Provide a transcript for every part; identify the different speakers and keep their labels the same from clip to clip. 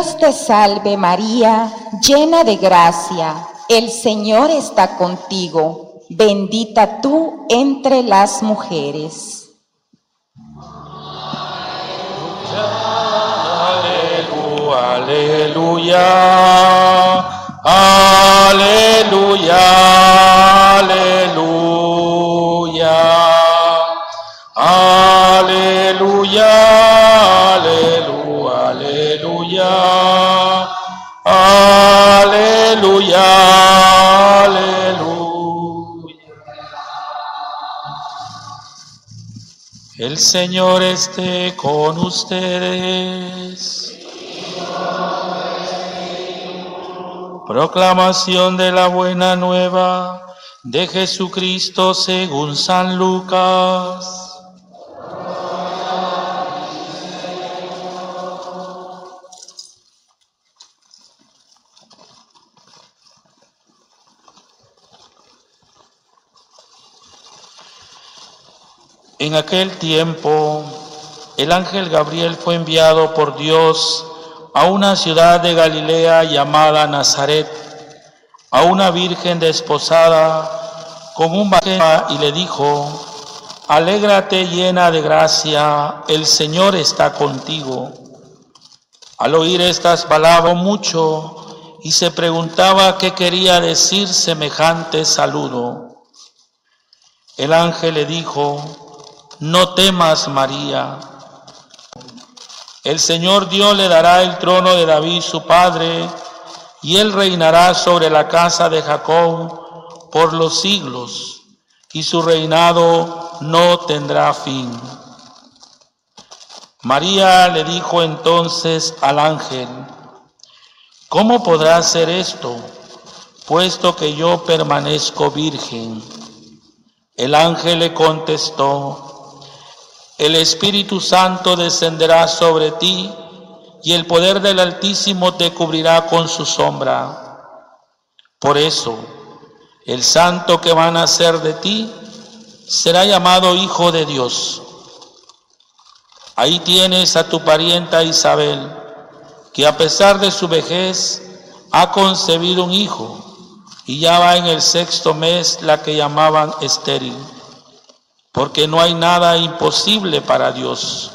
Speaker 1: Dios te salve María, llena de gracia, el Señor está contigo, bendita tú entre las mujeres.
Speaker 2: Aleluya, aleluya, aleluya, El Señor esté con ustedes. Proclamación de la buena nueva de Jesucristo según San Lucas. En aquel tiempo, el ángel Gabriel fue enviado por Dios a una ciudad de Galilea llamada Nazaret, a una virgen desposada con un vaquero y le dijo, Alégrate llena de gracia, el Señor está contigo. Al oír estas palabras mucho y se preguntaba qué quería decir semejante saludo. El ángel le dijo, no temas, María. El Señor Dios le dará el trono de David, su padre, y él reinará sobre la casa de Jacob por los siglos, y su reinado no tendrá fin. María le dijo entonces al ángel, ¿cómo podrá ser esto, puesto que yo permanezco virgen? El ángel le contestó, el Espíritu Santo descenderá sobre ti y el poder del Altísimo te cubrirá con su sombra. Por eso, el santo que va a nacer de ti será llamado Hijo de Dios. Ahí tienes a tu parienta Isabel, que a pesar de su vejez ha concebido un hijo y ya va en el sexto mes la que llamaban estéril porque no hay nada imposible para Dios.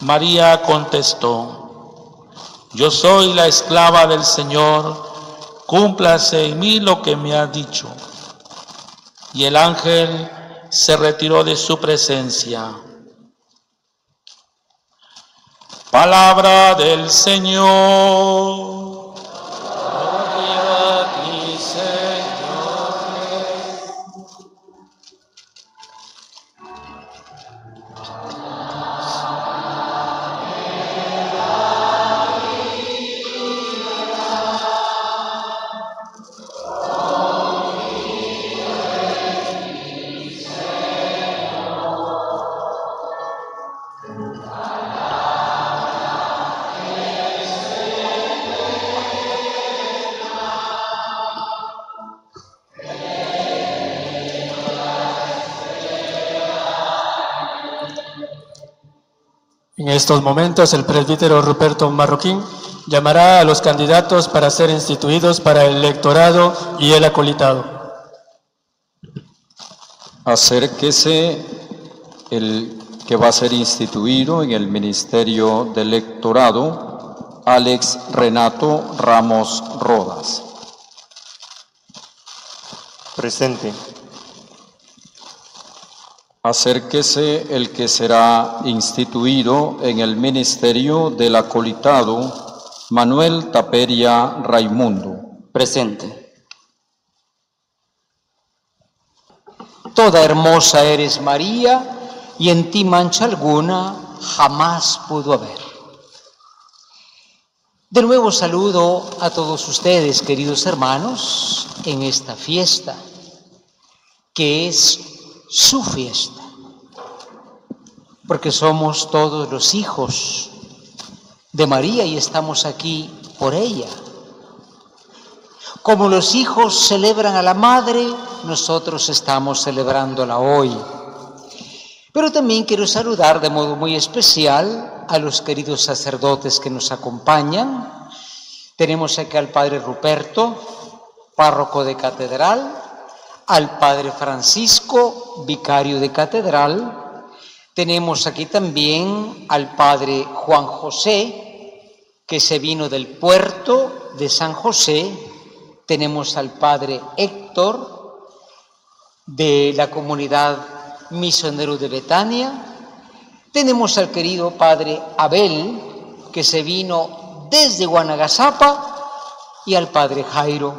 Speaker 2: María contestó, yo soy la esclava del Señor, cúmplase en mí lo que me ha dicho. Y el ángel se retiró de su presencia. Palabra del Señor.
Speaker 3: En estos momentos el presbítero Ruperto Marroquín llamará a los candidatos para ser instituidos para el electorado y el acolitado.
Speaker 4: Acérquese el que va a ser instituido en el ministerio del electorado, Alex Renato Ramos Rodas.
Speaker 5: Presente.
Speaker 4: Acérquese el que será instituido en el ministerio del acolitado, Manuel Taperia Raimundo.
Speaker 6: Presente. Toda hermosa eres María, y en ti mancha alguna jamás pudo haber. De nuevo saludo a todos ustedes, queridos hermanos, en esta fiesta, que es su fiesta porque somos todos los hijos de María y estamos aquí por ella. Como los hijos celebran a la madre, nosotros estamos celebrándola hoy. Pero también quiero saludar de modo muy especial a los queridos sacerdotes que nos acompañan. Tenemos aquí al Padre Ruperto, párroco de catedral, al Padre Francisco, vicario de catedral. Tenemos aquí también al Padre Juan José, que se vino del puerto de San José. Tenemos al Padre Héctor, de la comunidad misionero de Betania. Tenemos al querido Padre Abel, que se vino desde Guanagasapa, y al Padre Jairo,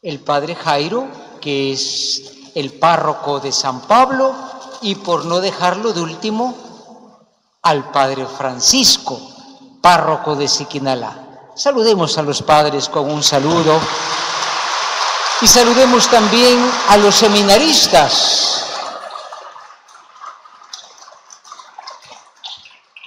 Speaker 6: el Padre Jairo, que es el párroco de San Pablo, y por no dejarlo de último, al Padre Francisco, párroco de Siquinalá. Saludemos a los padres con un saludo y saludemos también a los seminaristas.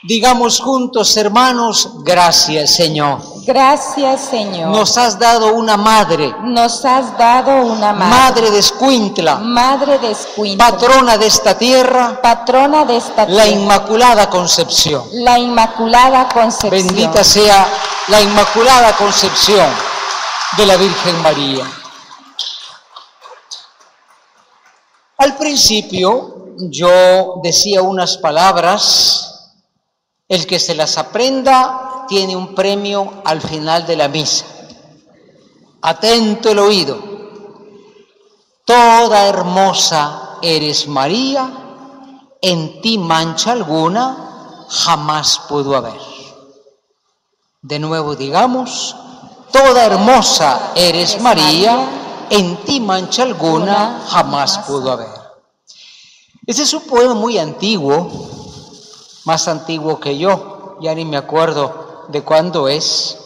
Speaker 6: Digamos juntos, hermanos, gracias Señor.
Speaker 1: Gracias, Señor.
Speaker 6: Nos has dado una madre,
Speaker 1: Nos has dado una madre.
Speaker 6: madre de Escuintla,
Speaker 1: Madre de Escuintla.
Speaker 6: patrona de esta tierra,
Speaker 1: Patrona de esta
Speaker 6: la
Speaker 1: tierra.
Speaker 6: Inmaculada Concepción.
Speaker 1: La Inmaculada Concepción.
Speaker 6: Bendita sea la Inmaculada Concepción de la Virgen María. Al principio yo decía unas palabras, el que se las aprenda tiene un premio al final de la misa. Atento el oído. Toda hermosa eres María, en ti mancha alguna jamás pudo haber. De nuevo digamos, toda hermosa eres María, en ti mancha alguna jamás pudo haber. Ese es un poema muy antiguo, más antiguo que yo, ya ni me acuerdo de cuándo es,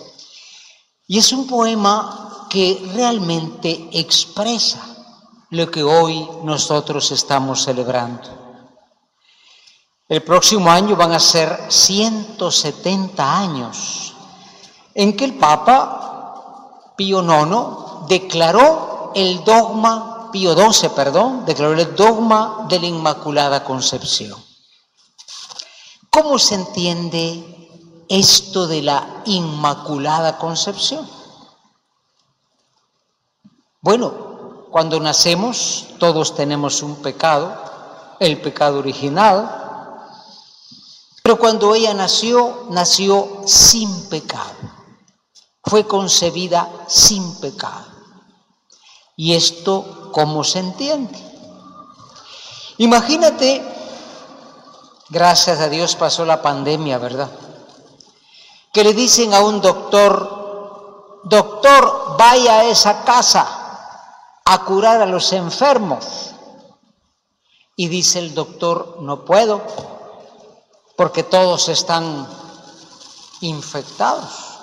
Speaker 6: y es un poema que realmente expresa lo que hoy nosotros estamos celebrando. El próximo año van a ser 170 años en que el Papa Pío IX declaró el dogma, Pío XII, perdón, declaró el dogma de la Inmaculada Concepción. ¿Cómo se entiende esto de la Inmaculada Concepción? Bueno, cuando nacemos todos tenemos un pecado, el pecado original, pero cuando ella nació, nació sin pecado. Fue concebida sin pecado. ¿Y esto cómo se entiende? Imagínate, gracias a Dios pasó la pandemia, ¿verdad? Que le dicen a un doctor, doctor, vaya a esa casa a curar a los enfermos. Y dice el doctor, no puedo, porque todos están infectados.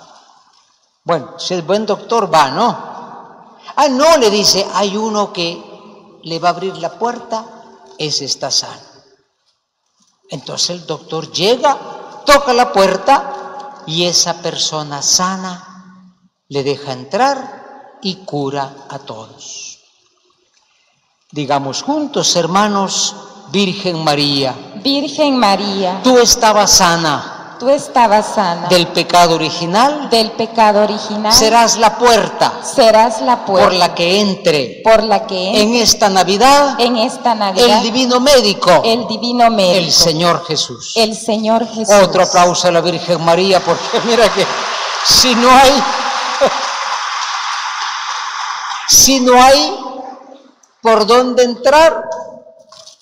Speaker 6: Bueno, si es buen doctor, va, ¿no? Ah, no, le dice, hay uno que le va a abrir la puerta, ese está sano. Entonces el doctor llega, toca la puerta y esa persona sana le deja entrar y cura a todos. Digamos juntos, hermanos, Virgen María,
Speaker 1: Virgen María,
Speaker 6: tú estabas sana
Speaker 1: tú estabas sana
Speaker 6: del pecado original,
Speaker 1: del pecado original.
Speaker 6: serás la puerta
Speaker 1: serás la puerta
Speaker 6: por la que entre
Speaker 1: por la que
Speaker 6: en esta Navidad
Speaker 1: en esta Navidad
Speaker 6: el divino médico,
Speaker 1: el divino médico,
Speaker 6: el Señor Jesús.
Speaker 1: el Señor Jesús.
Speaker 6: Otro aplauso a la Virgen María, porque mira que si no hay, si no hay por dónde entrar,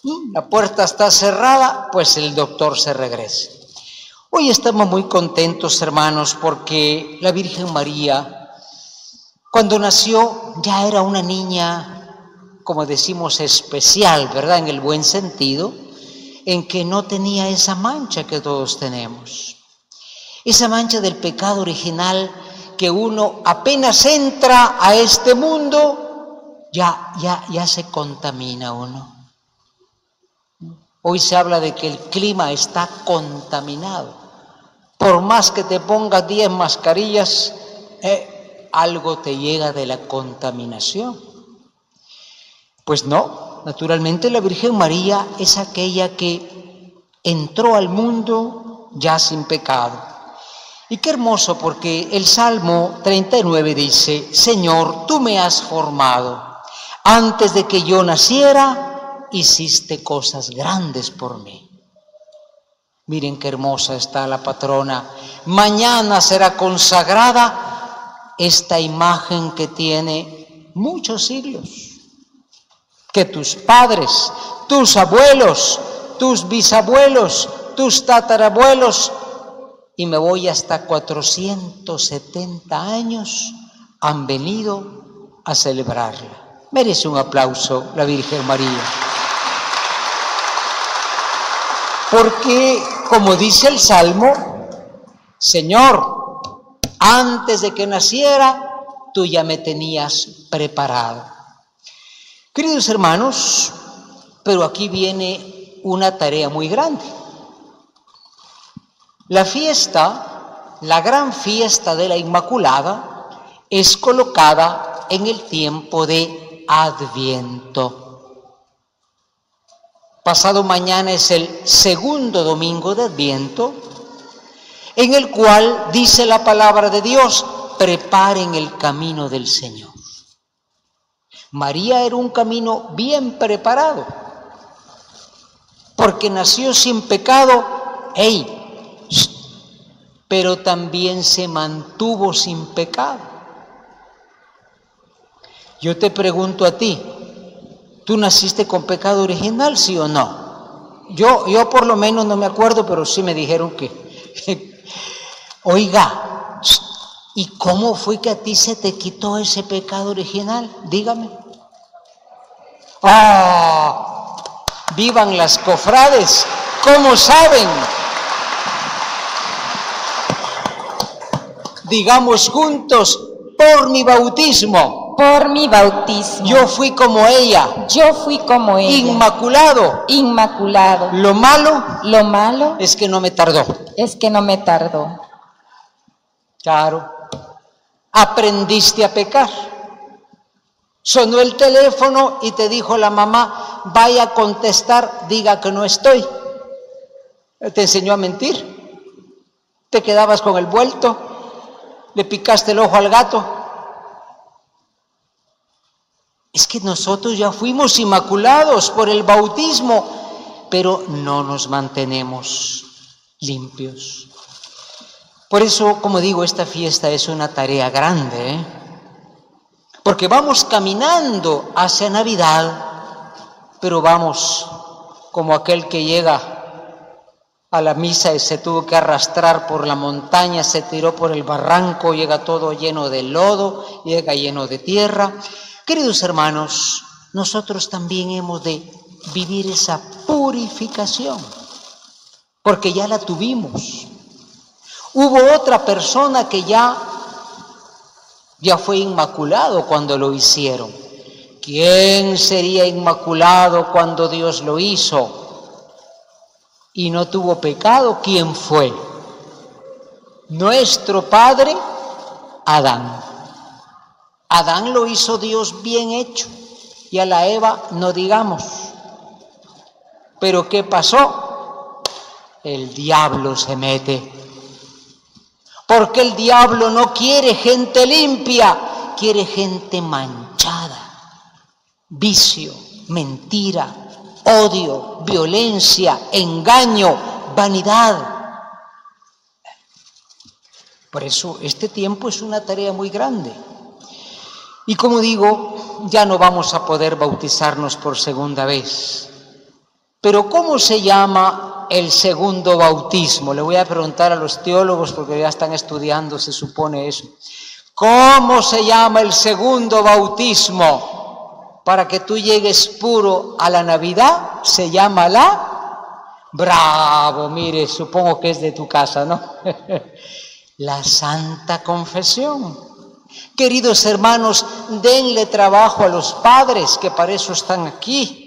Speaker 6: mm, la puerta está cerrada, pues el doctor se regresa. Hoy estamos muy contentos, hermanos, porque la Virgen María, cuando nació, ya era una niña, como decimos, especial, ¿verdad? En el buen sentido, en que no tenía esa mancha que todos tenemos. Esa mancha del pecado original que uno apenas entra a este mundo, ya, ya, ya se contamina uno. Hoy se habla de que el clima está contaminado. Por más que te pongas 10 mascarillas, eh, algo te llega de la contaminación. Pues no, Naturalmente la Virgen María es aquella que entró al mundo ya sin pecado. Y qué hermoso porque el Salmo 39 dice, Señor, tú me has formado. Antes de que yo naciera, hiciste cosas grandes por mí. Miren qué hermosa está la patrona. Mañana será consagrada esta imagen que tiene muchos siglos. Que tus padres, tus abuelos, tus bisabuelos, tus tatarabuelos y me voy hasta 470 años, han venido a celebrarla. Merece un aplauso la Virgen María. Porque, como dice el Salmo, Señor, antes de que naciera, tú ya me tenías preparado. Queridos hermanos, pero aquí viene una tarea muy grande. La fiesta, la gran fiesta de la Inmaculada, es colocada en el tiempo de Adviento. Pasado mañana es el segundo domingo de Adviento, en el cual dice la palabra de Dios, preparen el camino del Señor. María era un camino bien preparado, porque nació sin pecado. ¡Ey! pero también se mantuvo sin pecado. Yo te pregunto a ti, ¿tú naciste con pecado original, sí o no? Yo, yo por lo menos no me acuerdo, pero sí me dijeron que, oiga, ¿y cómo fue que a ti se te quitó ese pecado original? Dígame. ¡Ah! Vivan las cofrades, ¿cómo saben? digamos juntos, por mi bautismo.
Speaker 1: Por mi bautismo.
Speaker 6: Yo fui como ella.
Speaker 1: Yo fui como ella.
Speaker 6: Inmaculado.
Speaker 1: Inmaculado.
Speaker 6: Lo malo.
Speaker 1: Lo malo.
Speaker 6: Es que no me tardó.
Speaker 1: Es que no me tardó.
Speaker 6: Claro. Aprendiste a pecar. Sonó el teléfono y te dijo la mamá, vaya a contestar, diga que no estoy. Te enseñó a mentir. Te quedabas con el vuelto le picaste el ojo al gato. Es que nosotros ya fuimos inmaculados por el bautismo, pero no nos mantenemos limpios. Por eso, como digo, esta fiesta es una tarea grande, ¿eh? porque vamos caminando hacia Navidad, pero vamos como aquel que llega a la misa y se tuvo que arrastrar por la montaña, se tiró por el barranco, llega todo lleno de lodo, llega lleno de tierra. Queridos hermanos, nosotros también hemos de vivir esa purificación, porque ya la tuvimos. Hubo otra persona que ya ya fue inmaculado cuando lo hicieron. ¿Quién sería inmaculado cuando Dios lo hizo? y no tuvo pecado, ¿quién fue? Nuestro padre Adán. Adán lo hizo Dios bien hecho y a la Eva no digamos. Pero ¿qué pasó? El diablo se mete. Porque el diablo no quiere gente limpia, quiere gente manchada. Vicio, mentira, odio, violencia, engaño, vanidad. Por eso este tiempo es una tarea muy grande. Y como digo, ya no vamos a poder bautizarnos por segunda vez. Pero ¿cómo se llama el segundo bautismo? Le voy a preguntar a los teólogos porque ya están estudiando, se supone eso. ¿Cómo se llama el segundo bautismo? para que tú llegues puro a la Navidad se llama la... Bravo, mire, supongo que es de tu casa, ¿no? la Santa Confesión. Queridos hermanos, denle trabajo a los padres que para eso están aquí.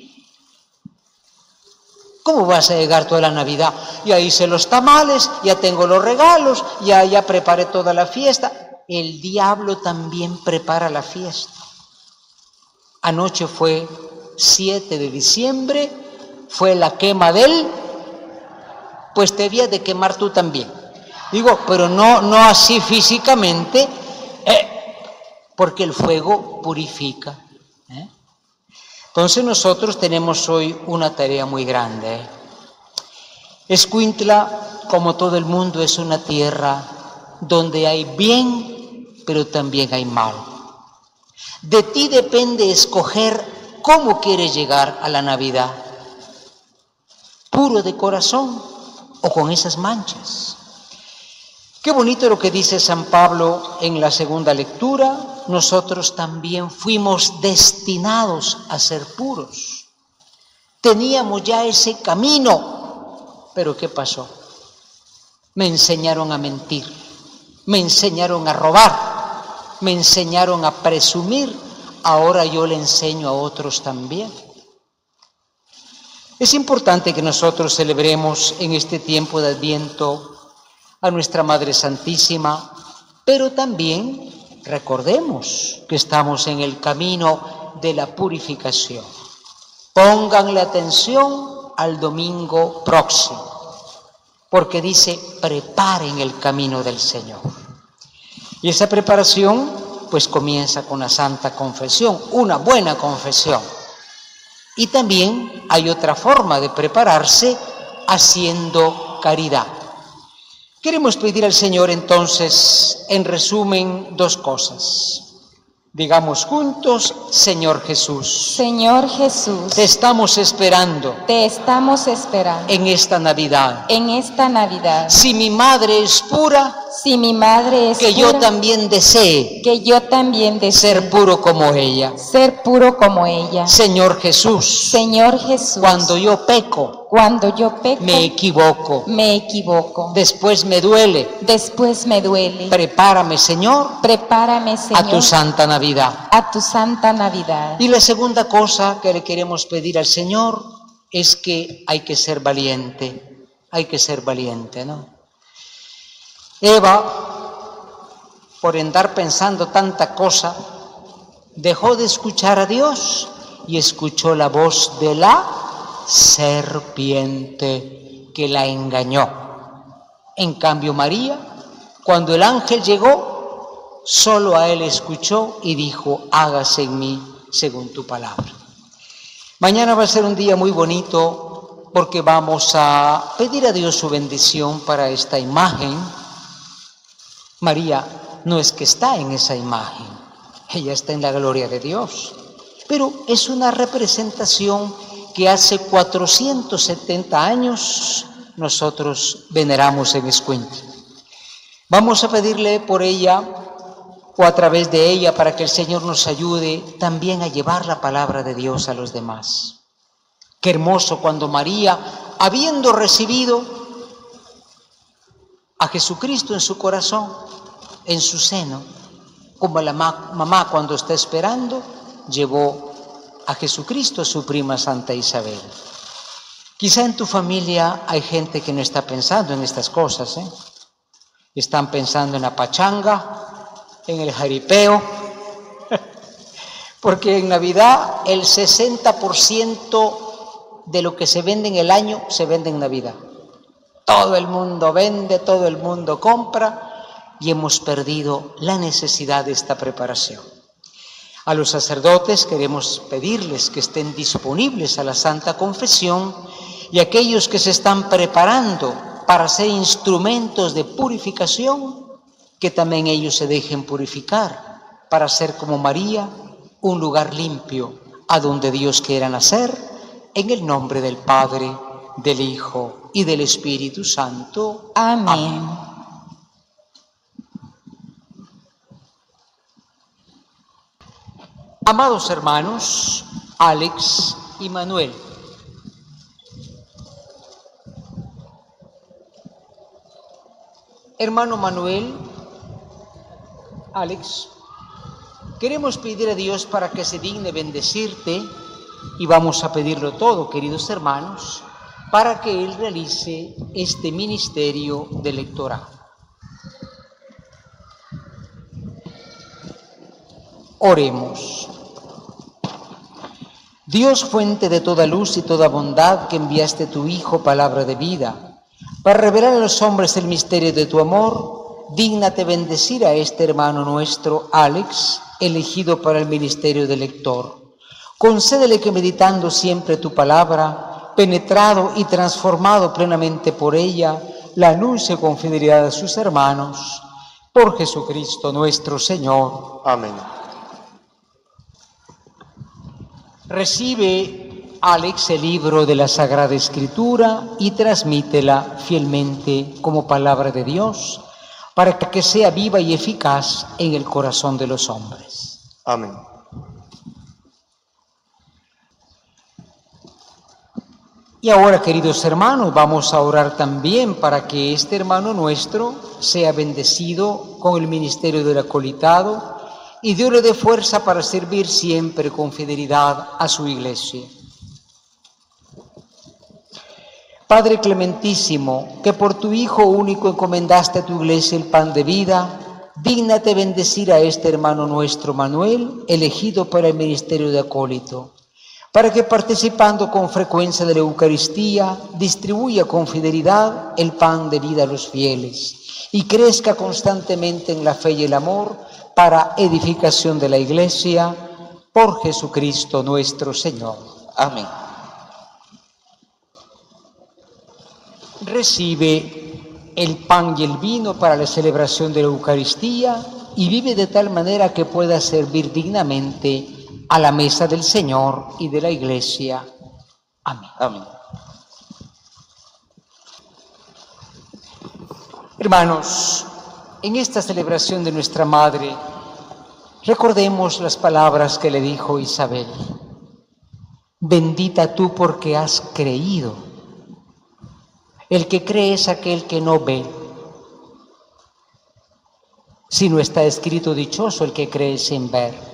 Speaker 6: ¿Cómo vas a llegar toda la Navidad? Ya hice los tamales, ya tengo los regalos, ya, ya preparé toda la fiesta. El diablo también prepara la fiesta. Anoche fue 7 de diciembre fue la quema del, pues te había de quemar tú también. Digo, pero no, no así físicamente, porque el fuego purifica. ¿eh? Entonces nosotros tenemos hoy una tarea muy grande. ¿eh? Escuintla, como todo el mundo, es una tierra donde hay bien, pero también hay mal. De ti depende escoger cómo quieres llegar a la Navidad. Puro de corazón o con esas manchas. Qué bonito lo que dice San Pablo en la segunda lectura. Nosotros también fuimos destinados a ser puros. Teníamos ya ese camino. Pero ¿qué pasó? Me enseñaron a mentir, me enseñaron a robar, me enseñaron a presumir. Ahora yo le enseño a otros también. Es importante que nosotros celebremos en este tiempo de Adviento a nuestra Madre Santísima, pero también recordemos que estamos en el camino de la purificación. Pónganle atención al domingo próximo, porque dice, preparen el camino del Señor. Y esa preparación pues comienza con la Santa Confesión, una buena confesión. Y también hay otra forma de prepararse haciendo caridad. Queremos pedir al Señor entonces, en resumen, dos cosas. Digamos juntos, Señor Jesús.
Speaker 1: Señor Jesús,
Speaker 6: Te estamos esperando
Speaker 1: te estamos esperando
Speaker 6: en esta Navidad.
Speaker 1: en esta Navidad.
Speaker 6: Si mi madre es pura,
Speaker 1: Si mi madre es
Speaker 6: que yo también desee
Speaker 1: que yo también deseo
Speaker 6: ser puro como ella.
Speaker 1: ser puro como ella.
Speaker 6: Señor Jesús,
Speaker 1: Señor Jesús,
Speaker 6: cuando yo peco,
Speaker 1: cuando yo peco,
Speaker 6: me equivoco,
Speaker 1: me equivoco.
Speaker 6: después me duele.
Speaker 1: Después me duele.
Speaker 6: Prepárame, Señor,
Speaker 1: Prepárame, Señor,
Speaker 6: a tu santa Navidad.
Speaker 1: a tu santa Navidad.
Speaker 6: Y la segunda cosa que le queremos pedir al Señor es que hay que ser valiente, hay que ser valiente, ¿no? Eva, por andar pensando tanta cosa, dejó de escuchar a Dios y escuchó la voz de la serpiente que la engañó. En cambio, María, cuando el ángel llegó, solo a él escuchó y dijo, hágase en mí según tu palabra. Mañana va a ser un día muy bonito porque vamos a pedir a Dios su bendición para esta imagen. María no es que está en esa imagen, ella está en la gloria de Dios, pero es una representación que hace 470 años nosotros veneramos en Escuintla. Vamos a pedirle por ella o a través de ella para que el Señor nos ayude también a llevar la palabra de Dios a los demás. Qué hermoso cuando María, habiendo recibido a Jesucristo en su corazón, en su seno, como la ma- mamá cuando está esperando, llevó a Jesucristo a su prima Santa Isabel. Quizá en tu familia hay gente que no está pensando en estas cosas, ¿eh? Están pensando en la pachanga, en el jaripeo, porque en Navidad el 60% de lo que se vende en el año se vende en Navidad. Todo el mundo vende, todo el mundo compra y hemos perdido la necesidad de esta preparación. A los sacerdotes queremos pedirles que estén disponibles a la Santa Confesión y aquellos que se están preparando para ser instrumentos de purificación, que también ellos se dejen purificar para ser como María, un lugar limpio a donde Dios quiera nacer, en el nombre del Padre, del Hijo y del Espíritu Santo.
Speaker 1: Amén.
Speaker 6: Amados hermanos, Alex y Manuel, hermano Manuel, Alex, queremos pedir a Dios para que se digne bendecirte y vamos a pedirlo todo, queridos hermanos, para que Él realice este ministerio de electorado. Oremos. Dios fuente de toda luz y toda bondad que enviaste tu Hijo, palabra de vida, para revelar a los hombres el misterio de tu amor, dígnate bendecir a este hermano nuestro, Alex, elegido para el ministerio de lector. Concédele que meditando siempre tu palabra, penetrado y transformado plenamente por ella, la anuncie con fidelidad a sus hermanos. Por Jesucristo nuestro Señor.
Speaker 5: Amén.
Speaker 6: Recibe Alex el libro de la Sagrada Escritura y transmítela fielmente como palabra de Dios para que sea viva y eficaz en el corazón de los hombres.
Speaker 5: Amén.
Speaker 6: Y ahora, queridos hermanos, vamos a orar también para que este hermano nuestro sea bendecido con el ministerio del acolitado y Dios le dé fuerza para servir siempre con fidelidad a su iglesia. Padre clementísimo, que por tu Hijo único encomendaste a tu iglesia el pan de vida, dígnate bendecir a este hermano nuestro Manuel, elegido para el ministerio de acólito para que participando con frecuencia de la Eucaristía distribuya con fidelidad el pan de vida a los fieles y crezca constantemente en la fe y el amor para edificación de la Iglesia por Jesucristo nuestro Señor. Amén. Recibe el pan y el vino para la celebración de la Eucaristía y vive de tal manera que pueda servir dignamente a la mesa del Señor y de la Iglesia. Amén. Amén. Hermanos, en esta celebración de nuestra Madre, recordemos las palabras que le dijo Isabel. Bendita tú porque has creído. El que cree es aquel que no ve. Si no está escrito dichoso el que cree sin ver.